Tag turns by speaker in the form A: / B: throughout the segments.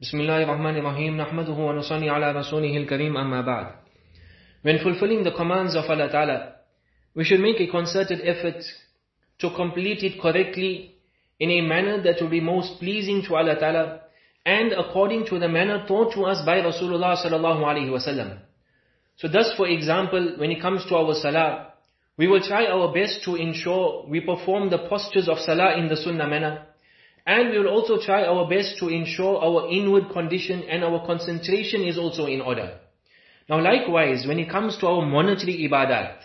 A: بسم الله الرحمن الرحيم نحمده ونصلي على رسوله الكريم أما بعد When fulfilling the commands of Allah Ta'ala, we should make a concerted effort to complete it correctly in a manner that will be most pleasing to Allah Ta'ala and according to the manner taught to us by Rasulullah Sallallahu Alaihi Wasallam. So thus for example, when it comes to our salah, we will try our best to ensure we perform the postures of salah in the sunnah manner. And we will also try our best to ensure our inward condition and our concentration is also in order. Now likewise, when it comes to our monetary ibadat,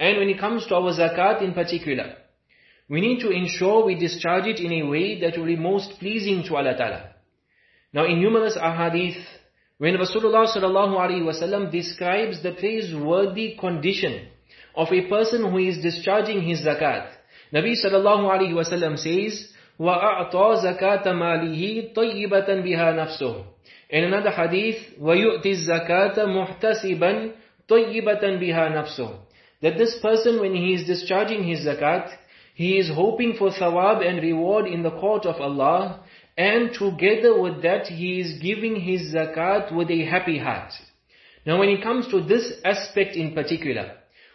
A: and when it comes to our zakat in particular, we need to ensure we discharge it in a way that will be most pleasing to Allah Ta'ala. Now in numerous ahadith, when Rasulullah sallallahu alaihi wasallam describes the praiseworthy condition of a person who is discharging his zakat, Nabi sallallahu alaihi wasallam says, وَأَعْطَى زَكَاةَ مَالِهِ طَيِّبَةً بِهَا نَفْسُهُ In another hadith, وَيُؤْتِ الزَّكَاةَ مُحْتَسِبًا طَيِّبَةً بِهَا نَفْسُهُ That this person when he is discharging his zakat, he is hoping for thawab and reward in the court of Allah, and together with that he is giving his zakat with a happy heart. Now when it comes to this aspect in particular,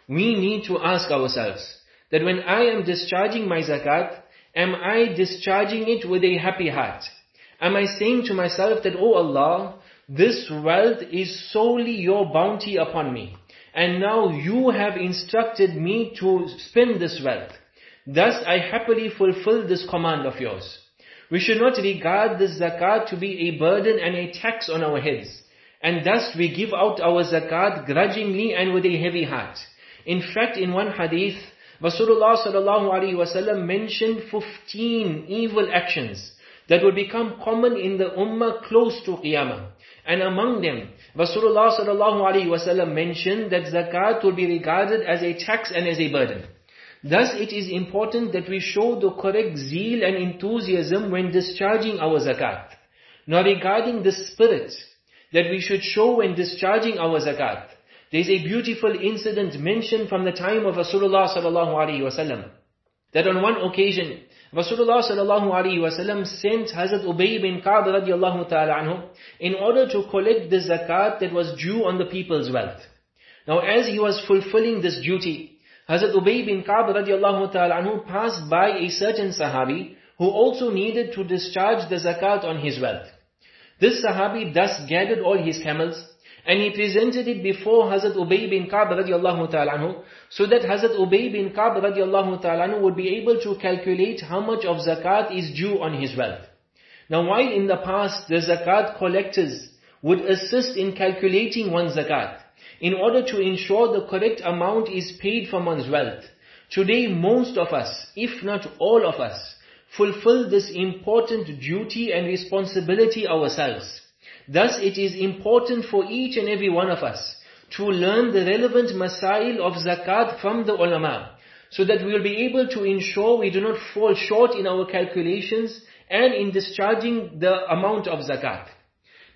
A: we need to ask ourselves, that when I am discharging my zakat, am I discharging it with a happy heart? Am I saying to myself that, Oh Allah, this wealth is solely your bounty upon me. And now you have instructed me to spend this wealth. Thus I happily fulfill this command of yours. We should not regard this zakat to be a burden and a tax on our heads. And thus we give out our zakat grudgingly and with a heavy heart. In fact, in one hadith, Rasulullah sallallahu alaihi wasallam mentioned 15 evil actions that would become common in the ummah close to Qiyamah. And among them, Rasulullah sallallahu alaihi wasallam mentioned that zakat will be regarded as a tax and as a burden. Thus it is important that we show the correct zeal and enthusiasm when discharging our zakat. Now regarding the spirit that we should show when discharging our zakat, there is a beautiful incident mentioned from the time of Rasulullah sallallahu alaihi wasallam. That on one occasion, Rasulullah sallallahu alaihi wasallam sent Hazrat Ubay bin Ka'b radiallahu ta'ala anhu in order to collect the zakat that was due on the people's wealth. Now as he was fulfilling this duty, Hazrat Ubay bin Ka'b radiallahu ta'ala anhu passed by a certain sahabi who also needed to discharge the zakat on his wealth. This sahabi thus gathered all his camels and he presented it before Hazrat Ubay bin Ka'b radiallahu ta'ala anhu, so that Hazrat Ubay bin Ka'b radiallahu ta'ala anhu would be able to calculate how much of zakat is due on his wealth. Now while in the past the zakat collectors would assist in calculating one's zakat, in order to ensure the correct amount is paid from one's wealth, today most of us, if not all of us, fulfill this important duty and responsibility ourselves. Thus it is important for each and every one of us to learn the relevant masail of zakat from the ulama, so that we will be able to ensure we do not fall short in our calculations and in discharging the amount of zakat.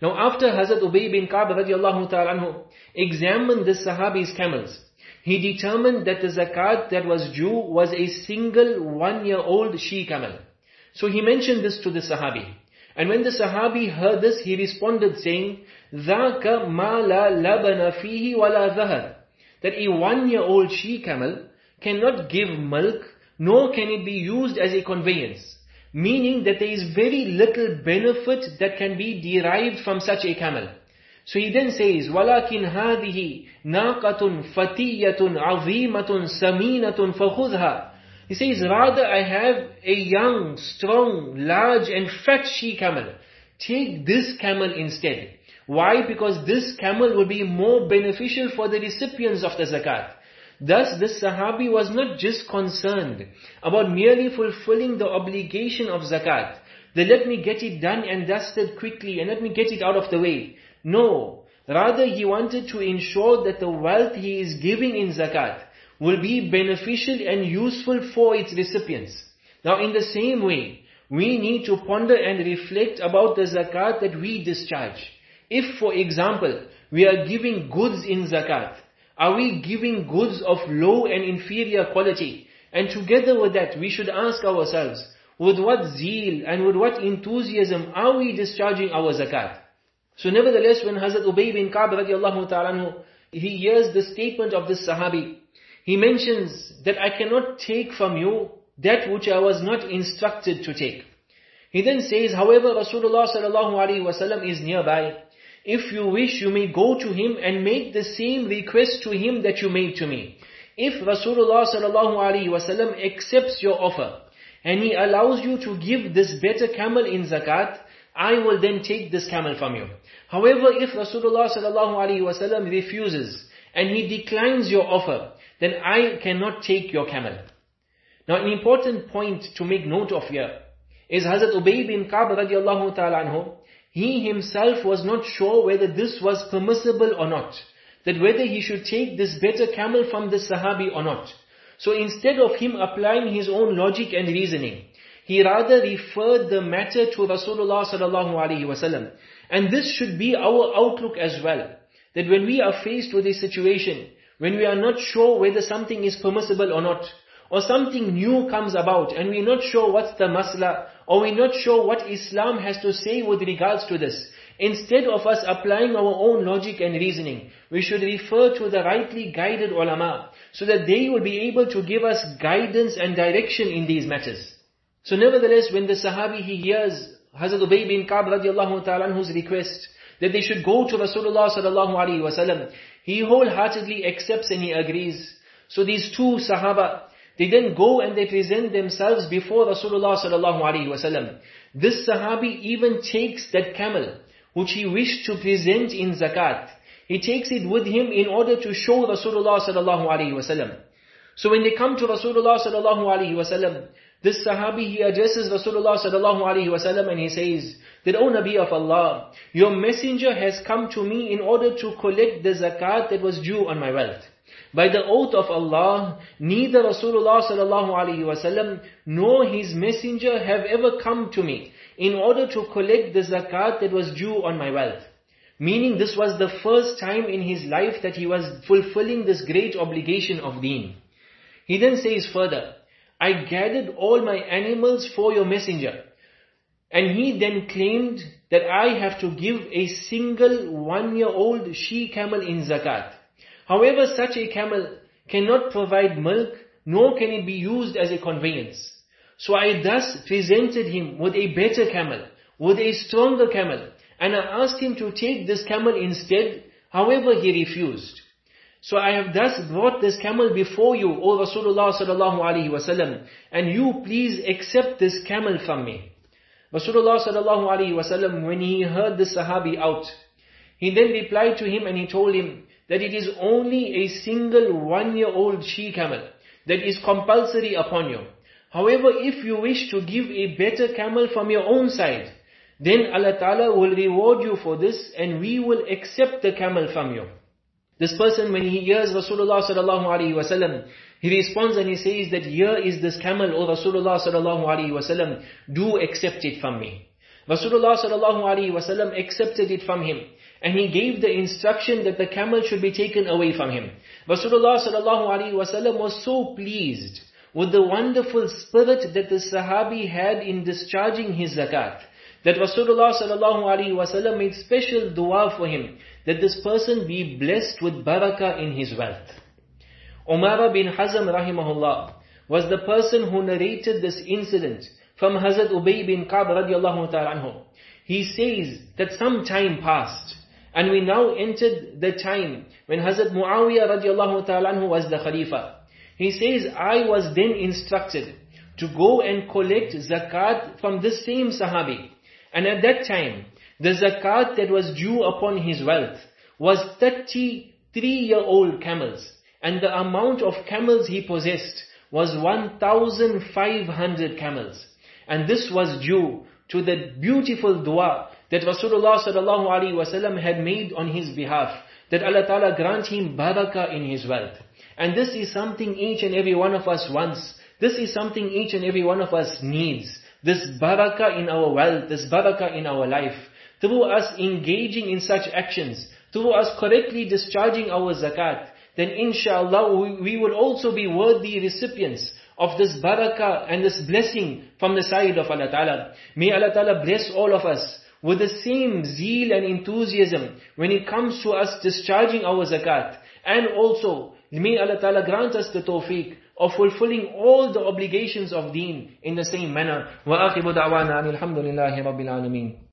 A: Now after Hazrat Ubay bin Ka'b radiallahu ta'ala examined the Sahabi's camels, he determined that the zakat that was due was a single one-year-old she camel. So he mentioned this to the Sahabi. And when the Sahabi heard this, he responded saying, ذَاكَ مَا لَا لَبَنَ فِيهِ وَلَا ذَهَرٍ That a one-year-old she-camel cannot give milk, nor can it be used as a conveyance. Meaning that there is very little benefit that can be derived from such a camel. So he then says, وَلَكِنْ هَذِهِ نَاقَةٌ فَتِيَّةٌ عَظِيمَةٌ سَمِينَةٌ فَخُذْهَا he says, rather I have a young, strong, large and fat she camel. Take this camel instead. Why? Because this camel will be more beneficial for the recipients of the zakat. Thus, this Sahabi was not just concerned about merely fulfilling the obligation of zakat. That let me get it done and dusted quickly and let me get it out of the way. No. Rather, he wanted to ensure that the wealth he is giving in zakat will be beneficial and useful for its recipients. Now in the same way, we need to ponder and reflect about the zakat that we discharge. If for example, we are giving goods in zakat, are we giving goods of low and inferior quality? And together with that, we should ask ourselves, with what zeal and with what enthusiasm are we discharging our zakat? So nevertheless, when Hazrat Ubay bin Ka'b radiallahu ta'ala he hears the statement of this Sahabi, he mentions that I cannot take from you that which I was not instructed to take. He then says, however, Rasulullah sallallahu alaihi wasallam is nearby. If you wish, you may go to him and make the same request to him that you made to me. If Rasulullah sallallahu alaihi wasallam accepts your offer and he allows you to give this better camel in zakat, I will then take this camel from you. However, if Rasulullah sallallahu alaihi wasallam refuses and he declines your offer, then I cannot take your camel. Now an important point to make note of here is Hazrat Ubay bin Ka'b radiallahu ta'ala anhu, he himself was not sure whether this was permissible or not. That whether he should take this better camel from the Sahabi or not. So instead of him applying his own logic and reasoning, he rather referred the matter to Rasulullah sallallahu alaihi wasallam. And this should be our outlook as well. That when we are faced with a situation, when we are not sure whether something is permissible or not, or something new comes about and we're not sure what's the masla, or we're not sure what Islam has to say with regards to this. Instead of us applying our own logic and reasoning, we should refer to the rightly guided ulama, so that they will be able to give us guidance and direction in these matters. So nevertheless, when the Sahabi, he hears Hazrat Ubay bin Ka'b radiallahu ta'ala anhu's request, that they should go to Rasulullah sallallahu alaihi wasallam, he wholeheartedly accepts and he agrees. So these two Sahaba, they then go and they present themselves before Rasulullah sallallahu alaihi wasallam. This Sahabi even takes that camel, which he wished to present in zakat. He takes it with him in order to show Rasulullah sallallahu alaihi wasallam. So when they come to Rasulullah sallallahu alaihi wasallam, this Sahabi he addresses Rasulullah sallallahu alaihi wasallam and he says that, O Nabi of Allah, your messenger has come to me in order to collect the zakat that was due on my wealth. By the oath of Allah, neither Rasulullah sallallahu alaihi wasallam nor his messenger have ever come to me in order to collect the zakat that was due on my wealth. Meaning this was the first time in his life that he was fulfilling this great obligation of deen. He then says further, I gathered all my animals for your messenger. And he then claimed that I have to give a single one-year-old she-camel in zakat. However, such a camel cannot provide milk, nor can it be used as a conveyance. So I thus presented him with a better camel, with a stronger camel, and I asked him to take this camel instead. However, he refused. So I have thus brought this camel before you, O Rasulullah sallallahu alaihi wasallam, and you please accept this camel from me. Rasulullah sallallahu alaihi wasallam, when he heard the Sahabi out, he then replied to him and he told him, that it is only a single one-year-old she-camel that is compulsory upon you. However, if you wish to give a better camel from your own side, then Allah Ta'ala will reward you for this and we will accept the camel from you. This person when he hears Rasulullah sallallahu alaihi wasallam, he responds and he says that here is this camel, O Rasulullah sallallahu alaihi wasallam, do accept it from me. Rasulullah sallallahu alaihi wasallam accepted it from him. And he gave the instruction that the camel should be taken away from him. Rasulullah sallallahu alaihi wasallam was so pleased with the wonderful spirit that the Sahabi had in discharging his zakat. That Rasulullah sallallahu alaihi wasallam made special dua for him, that this person be blessed with barakah in his wealth. Umar bin Hazm rahimahullah was the person who narrated this incident from Hazrat Ubay bin Ka'b radiallahu ta'ala. He says that some time passed, and we now entered the time when Hazrat Muawiyah radiallahu ta'ala was the Khalifa. He says, I was then instructed to go and collect zakat from this same Sahabi. And at that time, the zakat that was due upon his wealth was 33-year-old camels. And the amount of camels he possessed was 1,500 camels. And this was due to the beautiful dua that Rasulullah sallallahu alaihi wasallam had made on his behalf, that Allah Ta'ala grant him barakah in his wealth. And this is something each and every one of us wants. This is something each and every one of us needs. This barakah in our wealth, this barakah in our life. Through us engaging in such actions, through us correctly discharging our zakat, then inshallah we will also be worthy recipients of this barakah and this blessing from the side of Allah Ta'ala. May Allah Ta'ala bless all of us with the same zeal and enthusiasm when it comes to us discharging our zakat. And also, may Allah Ta'ala grant us the tawfiq of fulfilling all the obligations of deen in the same manner. وآخر دعوانا أن الحمد لله رب العالمين